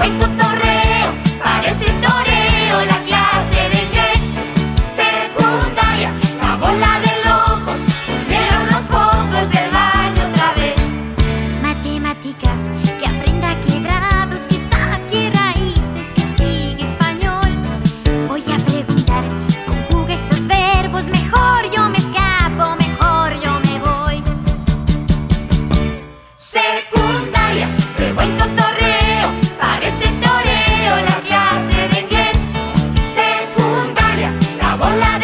buen cotorreo, parece toreo la clase de inglés. Secundaria, la bola de locos, hundieron los pocos del baño otra vez. Matemáticas, que aprenda quebrados, que saque raíces, que siga español. Voy a preguntar, conjuga estos verbos, mejor yo me escapo, mejor yo me voy. Secundaria, qué buen cotorreo. Hola.